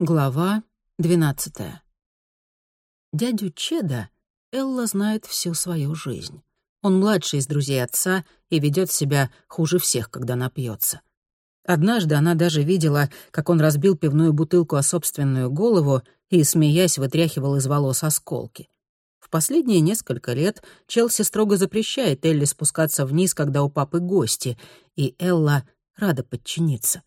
Глава двенадцатая. Дядю Чеда Элла знает всю свою жизнь. Он младший из друзей отца и ведет себя хуже всех, когда напьется. Однажды она даже видела, как он разбил пивную бутылку о собственную голову и, смеясь, вытряхивал из волос осколки. В последние несколько лет Челси строго запрещает Элли спускаться вниз, когда у папы гости, и Элла рада подчиниться.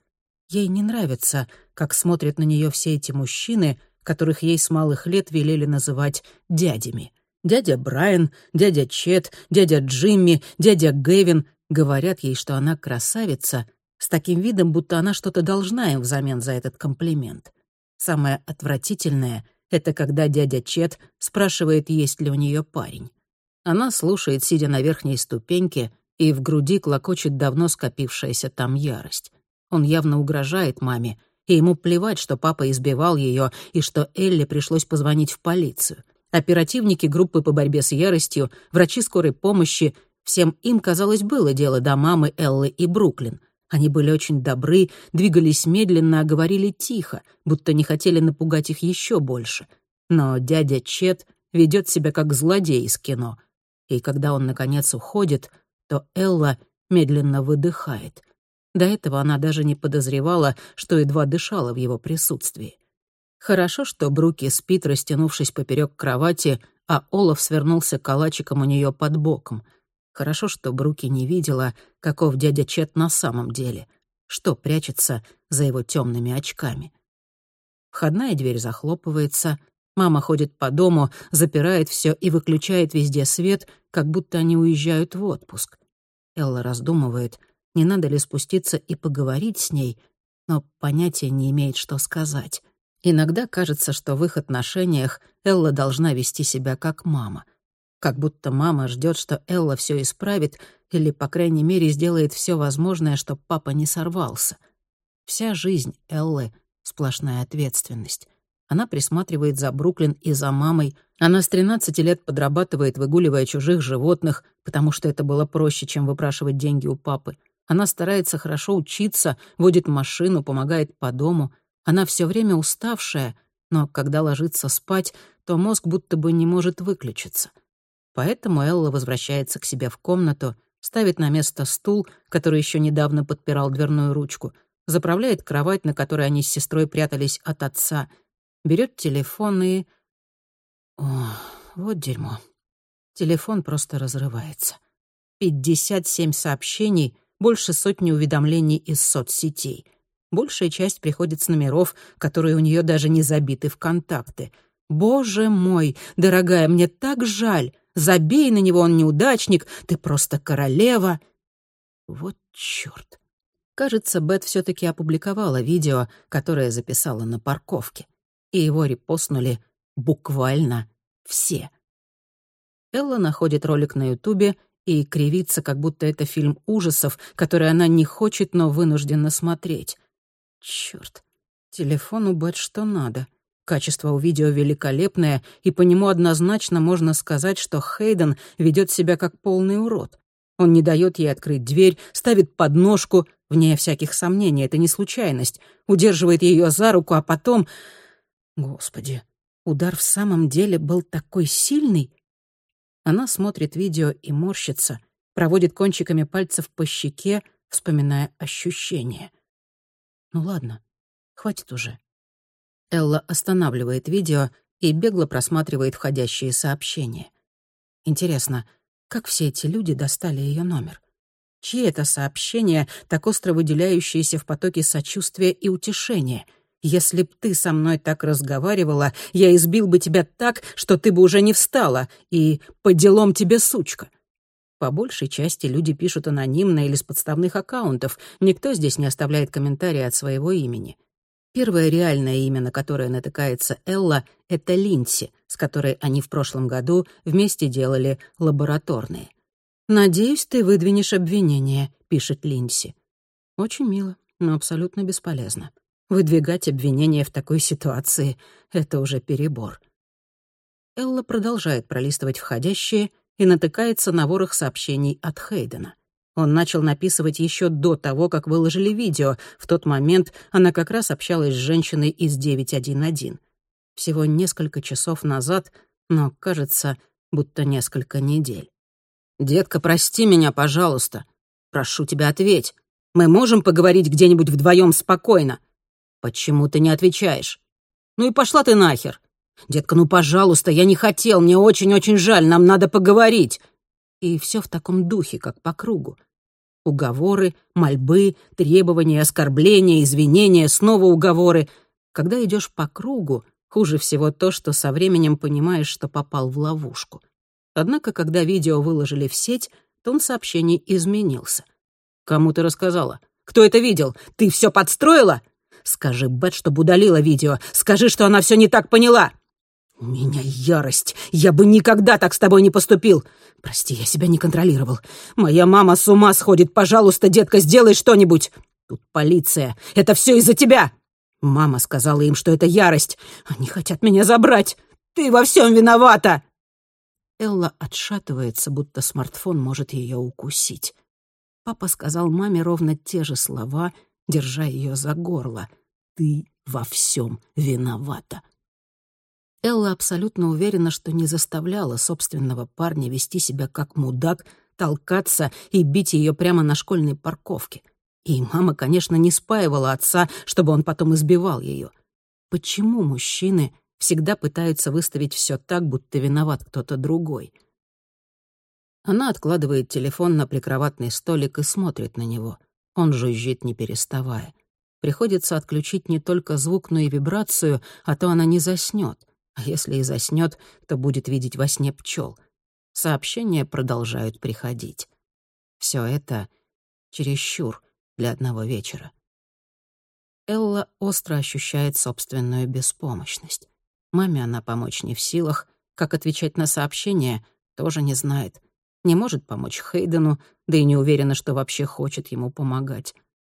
Ей не нравится, как смотрят на нее все эти мужчины, которых ей с малых лет велели называть дядями. Дядя Брайан, дядя Чет, дядя Джимми, дядя Гэвин говорят ей, что она красавица, с таким видом, будто она что-то должна им взамен за этот комплимент. Самое отвратительное — это когда дядя Чет спрашивает, есть ли у нее парень. Она слушает, сидя на верхней ступеньке, и в груди клокочет давно скопившаяся там ярость. Он явно угрожает маме, и ему плевать, что папа избивал ее и что Элли пришлось позвонить в полицию. Оперативники группы по борьбе с яростью, врачи скорой помощи — всем им, казалось, было дело до мамы Эллы и Бруклин. Они были очень добры, двигались медленно, а говорили тихо, будто не хотели напугать их еще больше. Но дядя Чет ведет себя как злодей из кино. И когда он, наконец, уходит, то Элла медленно выдыхает — до этого она даже не подозревала, что едва дышала в его присутствии. Хорошо, что Бруки спит, растянувшись поперек кровати, а Олаф свернулся калачиком у нее под боком. Хорошо, что Бруки не видела, каков дядя Чет на самом деле, что прячется за его темными очками. Входная дверь захлопывается, мама ходит по дому, запирает все и выключает везде свет, как будто они уезжают в отпуск. Элла раздумывает — не надо ли спуститься и поговорить с ней, но понятия не имеет, что сказать. Иногда кажется, что в их отношениях Элла должна вести себя как мама. Как будто мама ждет, что Элла все исправит или, по крайней мере, сделает все возможное, чтобы папа не сорвался. Вся жизнь Эллы — сплошная ответственность. Она присматривает за Бруклин и за мамой. Она с 13 лет подрабатывает, выгуливая чужих животных, потому что это было проще, чем выпрашивать деньги у папы. Она старается хорошо учиться, водит машину, помогает по дому. Она все время уставшая, но когда ложится спать, то мозг будто бы не может выключиться. Поэтому Элла возвращается к себе в комнату, ставит на место стул, который еще недавно подпирал дверную ручку, заправляет кровать, на которой они с сестрой прятались от отца, берет телефон и... О, вот дерьмо. Телефон просто разрывается. 57 сообщений, больше сотни уведомлений из соцсетей. Большая часть приходит с номеров, которые у нее даже не забиты в контакты. «Боже мой, дорогая, мне так жаль! Забей на него, он неудачник, ты просто королева!» Вот чёрт. Кажется, Бет все таки опубликовала видео, которое записала на парковке. И его репостнули буквально все. Элла находит ролик на Ютубе и кривится, как будто это фильм ужасов, который она не хочет, но вынуждена смотреть. Чёрт, телефон у Бет что надо. Качество у видео великолепное, и по нему однозначно можно сказать, что Хейден ведет себя как полный урод. Он не дает ей открыть дверь, ставит подножку, вне всяких сомнений, это не случайность, удерживает ее за руку, а потом... Господи, удар в самом деле был такой сильный, она смотрит видео и морщится, проводит кончиками пальцев по щеке, вспоминая ощущения. Ну ладно, хватит уже. Элла останавливает видео и бегло просматривает входящие сообщения. Интересно, как все эти люди достали ее номер? Чьи это сообщения, так остро выделяющиеся в потоке сочувствия и утешения — если б ты со мной так разговаривала, я избил бы тебя так, что ты бы уже не встала, и по делам тебе, сучка. По большей части люди пишут анонимно или с подставных аккаунтов. Никто здесь не оставляет комментарии от своего имени. Первое реальное имя, на которое натыкается Элла, — это Линси, с которой они в прошлом году вместе делали лабораторные. «Надеюсь, ты выдвинешь обвинение», — пишет Линси. Очень мило, но абсолютно бесполезно. Выдвигать обвинения в такой ситуации — это уже перебор. Элла продолжает пролистывать входящие и натыкается на ворох сообщений от Хейдена. Он начал написывать еще до того, как выложили видео. В тот момент она как раз общалась с женщиной из 911. Всего несколько часов назад, но, кажется, будто несколько недель. «Детка, прости меня, пожалуйста. Прошу тебя, ответь. Мы можем поговорить где-нибудь вдвоем спокойно?» «Почему ты не отвечаешь?» «Ну и пошла ты нахер!» «Детка, ну, пожалуйста, я не хотел, мне очень-очень жаль, нам надо поговорить!» И все в таком духе, как по кругу. Уговоры, мольбы, требования, оскорбления, извинения, снова уговоры. Когда идешь по кругу, хуже всего то, что со временем понимаешь, что попал в ловушку. Однако, когда видео выложили в сеть, тон сообщений изменился. «Кому ты рассказала? Кто это видел? Ты все подстроила?» «Скажи Бет, чтобы удалила видео. Скажи, что она все не так поняла!» «У меня ярость. Я бы никогда так с тобой не поступил. Прости, я себя не контролировал. Моя мама с ума сходит. Пожалуйста, детка, сделай что-нибудь. Тут полиция. Это все из-за тебя!» Мама сказала им, что это ярость. Они хотят меня забрать. Ты во всем виновата!» Элла отшатывается, будто смартфон может ее укусить. Папа сказал маме ровно те же слова, держа ее за горло. «Ты во всем виновата». Элла абсолютно уверена, что не заставляла собственного парня вести себя как мудак, толкаться и бить ее прямо на школьной парковке. И мама, конечно, не спаивала отца, чтобы он потом избивал ее. Почему мужчины всегда пытаются выставить все так, будто виноват кто-то другой? Она откладывает телефон на прикроватный столик и смотрит на него. Он жужжит, не переставая. Приходится отключить не только звук, но и вибрацию, а то она не заснёт. А если и заснёт, то будет видеть во сне пчел. Сообщения продолжают приходить. Все это чересчур для одного вечера. Элла остро ощущает собственную беспомощность. Маме она помочь не в силах, как отвечать на сообщения, тоже не знает. Не может помочь Хейдену, да и не уверена, что вообще хочет ему помогать.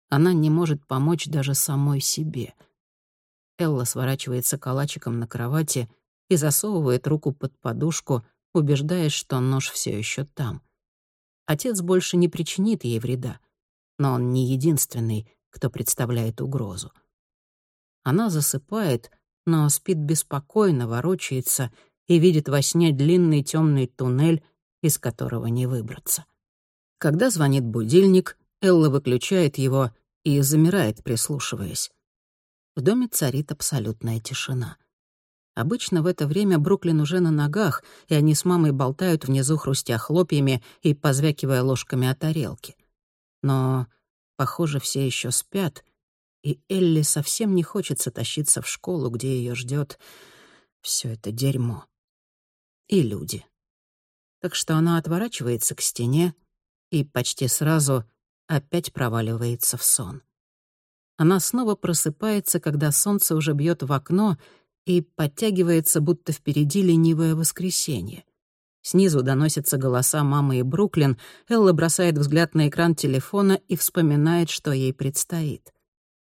Она не может помочь даже самой себе — Элла сворачивается калачиком на кровати и засовывает руку под подушку, убеждаясь, что нож все еще там. Отец больше не причинит ей вреда, но он не единственный, кто представляет угрозу. Она засыпает, но спит беспокойно, ворочается и видит во сне длинный темный туннель, из которого не выбраться. Когда звонит будильник, Элла выключает его и замирает, прислушиваясь. В доме царит абсолютная тишина. Обычно в это время Бруклин уже на ногах, и они с мамой болтают внизу, хрустя хлопьями и позвякивая ложками о тарелке. Но, похоже, все еще спят, и Элли совсем не хочется тащиться в школу, где ее ждет все это дерьмо. И люди. Так что она отворачивается к стене и почти сразу опять проваливается в сон. Она снова просыпается, когда солнце уже бьет в окно, и подтягивается, будто впереди ленивое воскресенье. Снизу доносятся голоса мамы и Бруклин. Элла бросает взгляд на экран телефона и вспоминает, что ей предстоит.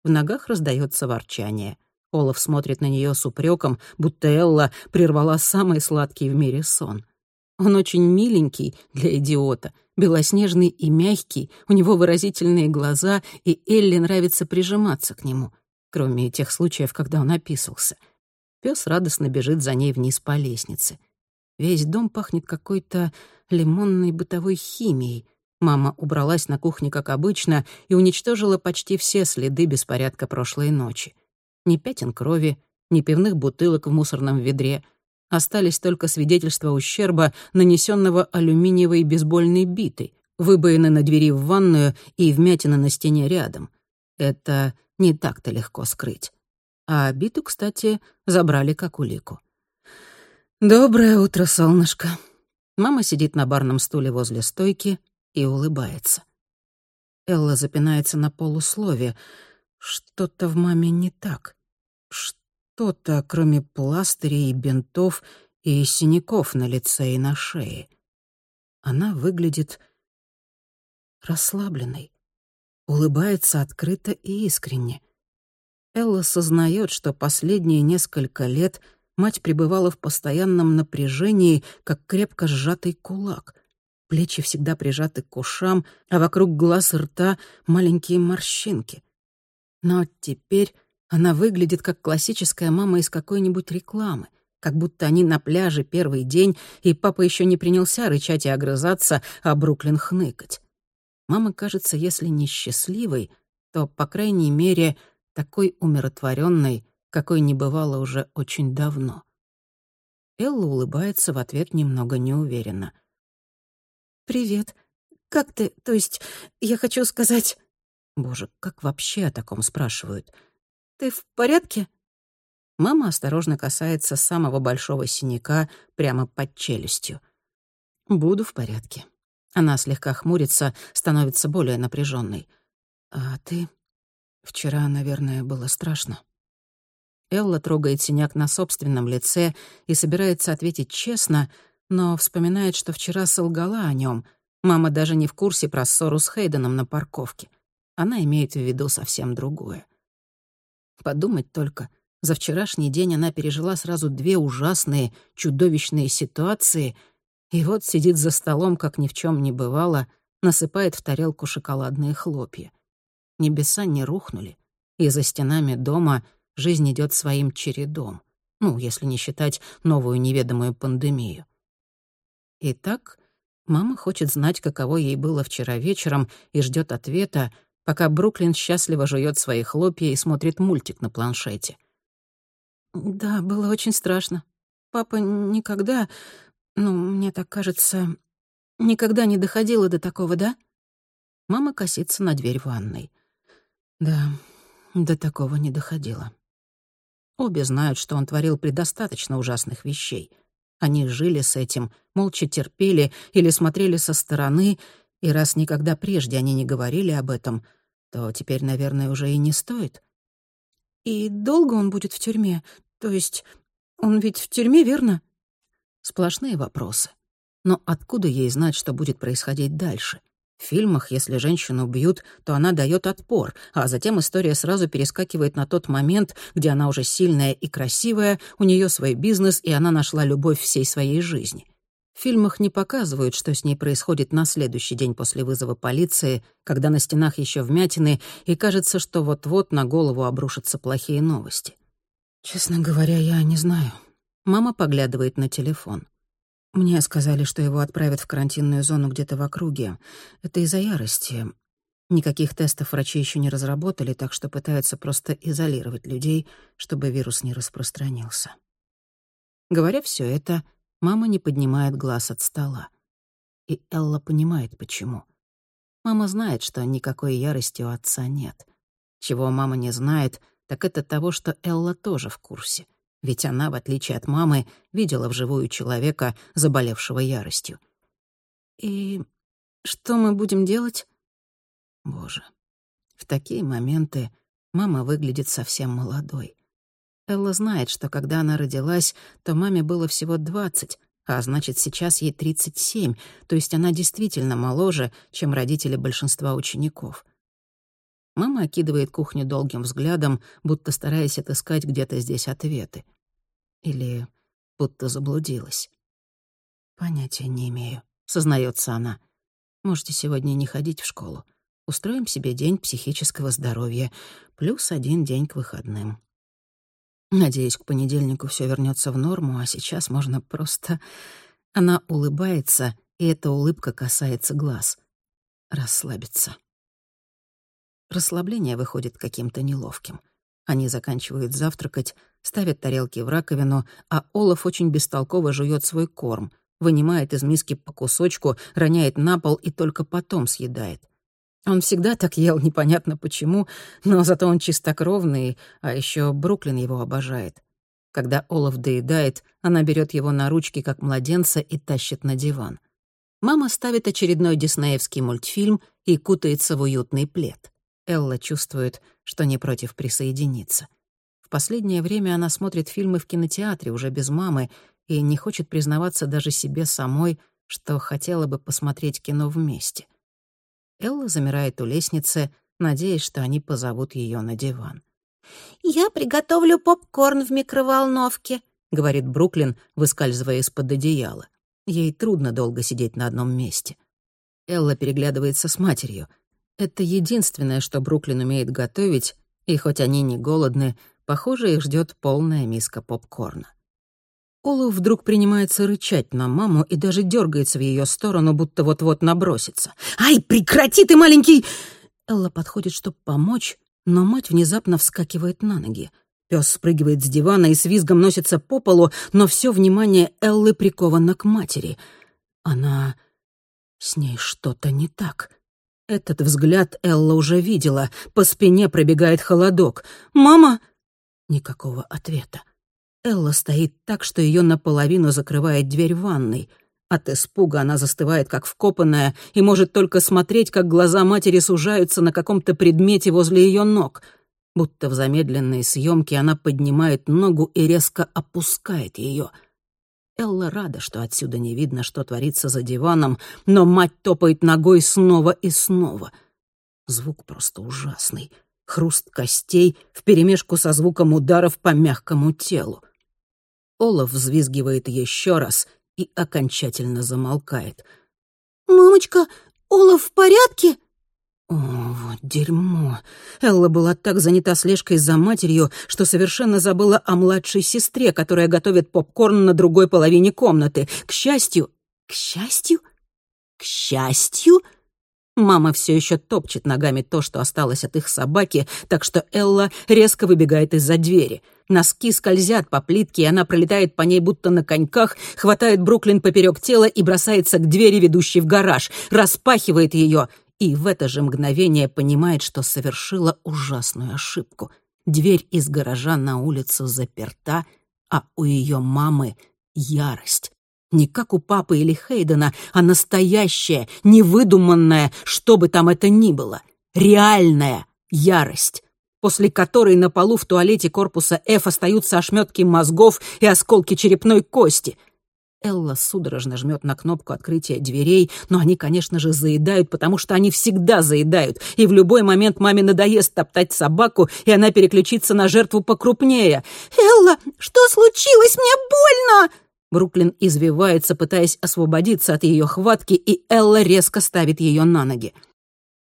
В ногах раздается ворчание. Олаф смотрит на нее с упреком, будто Элла прервала самый сладкий в мире сон. Он очень миленький для идиота, белоснежный и мягкий, у него выразительные глаза, и Элли нравится прижиматься к нему, кроме тех случаев, когда он описался. Пёс радостно бежит за ней вниз по лестнице. Весь дом пахнет какой-то лимонной бытовой химией. Мама убралась на кухне, как обычно, и уничтожила почти все следы беспорядка прошлой ночи. Ни пятен крови, ни пивных бутылок в мусорном ведре — Остались только свидетельства ущерба, нанесенного алюминиевой бейсбольной битой, выбоины на двери в ванную и вмятины на стене рядом. Это не так-то легко скрыть. А биту, кстати, забрали как улику. «Доброе утро, солнышко». Мама сидит на барном стуле возле стойки и улыбается. Элла запинается на полуслове. Что-то в маме не так. Что что-то, кроме пластырей и бинтов и синяков на лице и на шее. Она выглядит расслабленной, улыбается открыто и искренне. Элла сознает, что последние несколько лет мать пребывала в постоянном напряжении, как крепко сжатый кулак. Плечи всегда прижаты к ушам, а вокруг глаз и рта маленькие морщинки. Но теперь она выглядит как классическая мама из какой-нибудь рекламы, как будто они на пляже первый день, и папа еще не принялся рычать и огрызаться, а Бруклин хныкать. Мама кажется, если не счастливой, то, по крайней мере, такой умиротворенной, какой не бывало уже очень давно. Элла улыбается в ответ немного неуверенно. «Привет. Как ты? То есть, я хочу сказать...» Боже, как вообще о таком спрашивают? «Ты в порядке?» Мама осторожно касается самого большого синяка прямо под челюстью. «Буду в порядке». Она слегка хмурится, становится более напряженной. «А ты? Вчера, наверное, было страшно». Элла трогает синяк на собственном лице и собирается ответить честно, но вспоминает, что вчера солгала о нем. Мама даже не в курсе про ссору с Хейденом на парковке. Она имеет в виду совсем другое. Подумать только, за вчерашний день она пережила сразу две ужасные, чудовищные ситуации, и вот сидит за столом, как ни в чем не бывало, насыпает в тарелку шоколадные хлопья. Небеса не рухнули, и за стенами дома — жизнь идет своим чередом. Ну, если не считать новую неведомую пандемию. Итак, мама хочет знать, каково ей было вчера вечером, и ждет ответа, пока Бруклин счастливо жует свои хлопья и смотрит мультик на планшете. «Да, было очень страшно. Папа никогда, ну, мне так кажется, никогда не доходило до такого, да?» Мама косится на дверь ванной. Да, до такого не доходило. Обе знают, что он творил предостаточно ужасных вещей. Они жили с этим, молча терпели или смотрели со стороны, и раз никогда прежде они не говорили об этом, то теперь, наверное, уже и не стоит. «И долго он будет в тюрьме? То есть он ведь в тюрьме, верно?» Сплошные вопросы. Но откуда ей знать, что будет происходить дальше? В фильмах, если женщину бьют, то она дает отпор, а затем история сразу перескакивает на тот момент, где она уже сильная и красивая, у нее свой бизнес, и она нашла любовь всей своей жизни. Фильмах не показывают, что с ней происходит на следующий день после вызова полиции, когда на стенах еще вмятины, и кажется, что вот-вот на голову обрушатся плохие новости. «Честно говоря, я не знаю». Мама поглядывает на телефон. Мне сказали, что его отправят в карантинную зону где-то в округе. Это из-за ярости. Никаких тестов врачи еще не разработали, так что пытаются просто изолировать людей, чтобы вирус не распространился. Говоря все это, мама не поднимает глаз от стола. И Элла понимает, почему. Мама знает, что никакой ярости у отца нет. Чего мама не знает, так это того, что Элла тоже в курсе — ведь она, в отличие от мамы, видела вживую человека, заболевшего яростью. «И что мы будем делать?» Боже, в такие моменты мама выглядит совсем молодой. Элла знает, что когда она родилась, то маме было всего двадцать, а значит, сейчас ей тридцать семь, то есть она действительно моложе, чем родители большинства учеников. Мама окидывает кухню долгим взглядом, будто стараясь отыскать где-то здесь ответы. Или будто заблудилась. «Понятия не имею», — сознается она. «Можете сегодня не ходить в школу. Устроим себе день психического здоровья, плюс один день к выходным. Надеюсь, к понедельнику все вернется в норму, а сейчас можно просто...» Она улыбается, и эта улыбка касается глаз. Расслабиться. Расслабление выходит каким-то неловким. Они заканчивают завтракать, ставят тарелки в раковину, а Олаф очень бестолково жует свой корм, вынимает из миски по кусочку, роняет на пол и только потом съедает. Он всегда так ел, непонятно почему, но зато он чистокровный, а еще Бруклин его обожает. Когда Олаф доедает, она берет его на ручки, как младенца, и тащит на диван. Мама ставит очередной диснеевский мультфильм и кутается в уютный плед. Элла чувствует, что не против присоединиться. В последнее время она смотрит фильмы в кинотеатре уже без мамы и не хочет признаваться даже себе самой, что хотела бы посмотреть кино вместе. Элла замирает у лестницы, надеясь, что они позовут ее на диван. «Я приготовлю попкорн в микроволновке», — говорит Бруклин, выскальзывая из-под одеяла. Ей трудно долго сидеть на одном месте. Элла переглядывается с матерью. Это единственное, что Бруклин умеет готовить, и хоть они не голодны, похоже, их ждет полная миска попкорна. Олаф вдруг принимается рычать на маму и даже дергается в ее сторону, будто вот-вот набросится. «Ай, прекрати ты, маленький!» Элла подходит, чтобы помочь, но мать внезапно вскакивает на ноги. Пес спрыгивает с дивана и с визгом носится по полу, но все внимание Эллы приковано к матери. Она... С ней что-то не так. Этот взгляд Элла уже видела. По спине пробегает холодок. «Мама!» Никакого ответа. Элла стоит так, что ее наполовину закрывает дверь ванной. От испуга она застывает, как вкопанная, и может только смотреть, как глаза матери сужаются на каком-то предмете возле ее ног. Будто в замедленной съемке она поднимает ногу и резко опускает ее. Элла рада, что отсюда не видно, что творится за диваном, но мать топает ногой снова и снова. Звук просто ужасный. Хруст костей вперемешку со звуком ударов по мягкому телу. Олаф взвизгивает еще раз и окончательно замолкает. «Мамочка, Олаф в порядке?» О, вот дерьмо. Элла была так занята слежкой за матерью, что совершенно забыла о младшей сестре, которая готовит попкорн на другой половине комнаты. К счастью... К счастью? К счастью? Мама все еще топчет ногами то, что осталось от их собаки, так что Элла резко выбегает из-за двери — Носки скользят по плитке, и она пролетает по ней будто на коньках, хватает Бруклин поперек тела и бросается к двери, ведущей в гараж, распахивает ее и в это же мгновение понимает, что совершила ужасную ошибку. Дверь из гаража на улицу заперта, а у ее мамы ярость. Не как у папы или Хейдена, а настоящая, невыдуманная, что бы там это ни было. Реальная ярость после которой на полу в туалете корпуса F остаются ошметки мозгов и осколки черепной кости. Элла судорожно жмет на кнопку открытия дверей, но они, конечно же, заедают, потому что они всегда заедают, и в любой момент маме надоест топтать собаку, и она переключится на жертву покрупнее. «Элла, что случилось? Мне больно!» Бруклин извивается, пытаясь освободиться от ее хватки, и Элла резко ставит ее на ноги.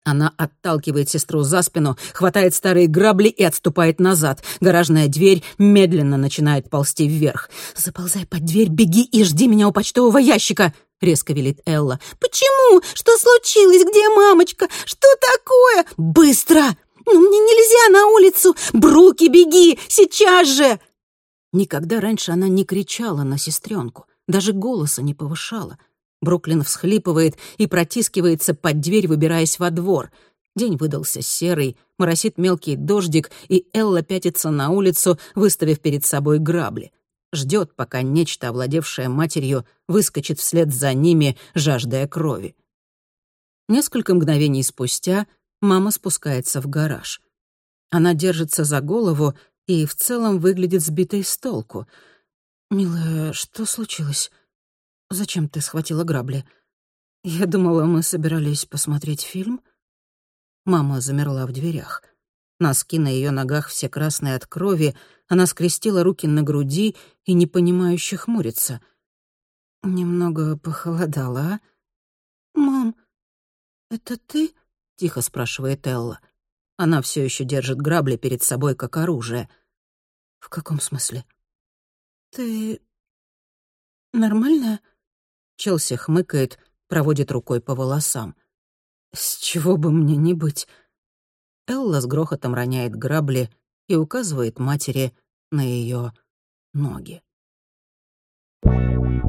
Она отталкивает сестру за спину, хватает старые грабли и отступает назад. Гаражная дверь медленно начинает ползти вверх. «Заползай под дверь, беги и жди меня у почтового ящика!» — резко велит Элла. «Почему? Что случилось? Где мамочка? Что такое?» «Быстро!» «Ну, мне нельзя на улицу! Бруки, беги! Сейчас же!» Никогда раньше она не кричала на сестренку, даже голоса не повышала — Бруклин всхлипывает и протискивается под дверь, выбираясь во двор. День выдался серый, моросит мелкий дождик, и Элла пятится на улицу, выставив перед собой грабли. Ждет, пока нечто, овладевшее матерью, выскочит вслед за ними, жаждая крови. Несколько мгновений спустя мама спускается в гараж. Она держится за голову и в целом выглядит сбитой с толку. «Милая, что случилось?» «Зачем ты схватила грабли? Я думала, мы собирались посмотреть фильм». Мама замерла в дверях. Носки на ее ногах все красные от крови, она скрестила руки на груди и непонимающе хмурится. Немного похолодало, а? «Мам, это ты?» — тихо спрашивает Элла. Она все еще держит грабли перед собой как оружие. «В каком смысле?» «Ты нормальная?» Челси хмыкает, проводит рукой по волосам. «С чего бы мне не быть?» Элла с грохотом роняет грабли и указывает матери на ее ноги. Thank you.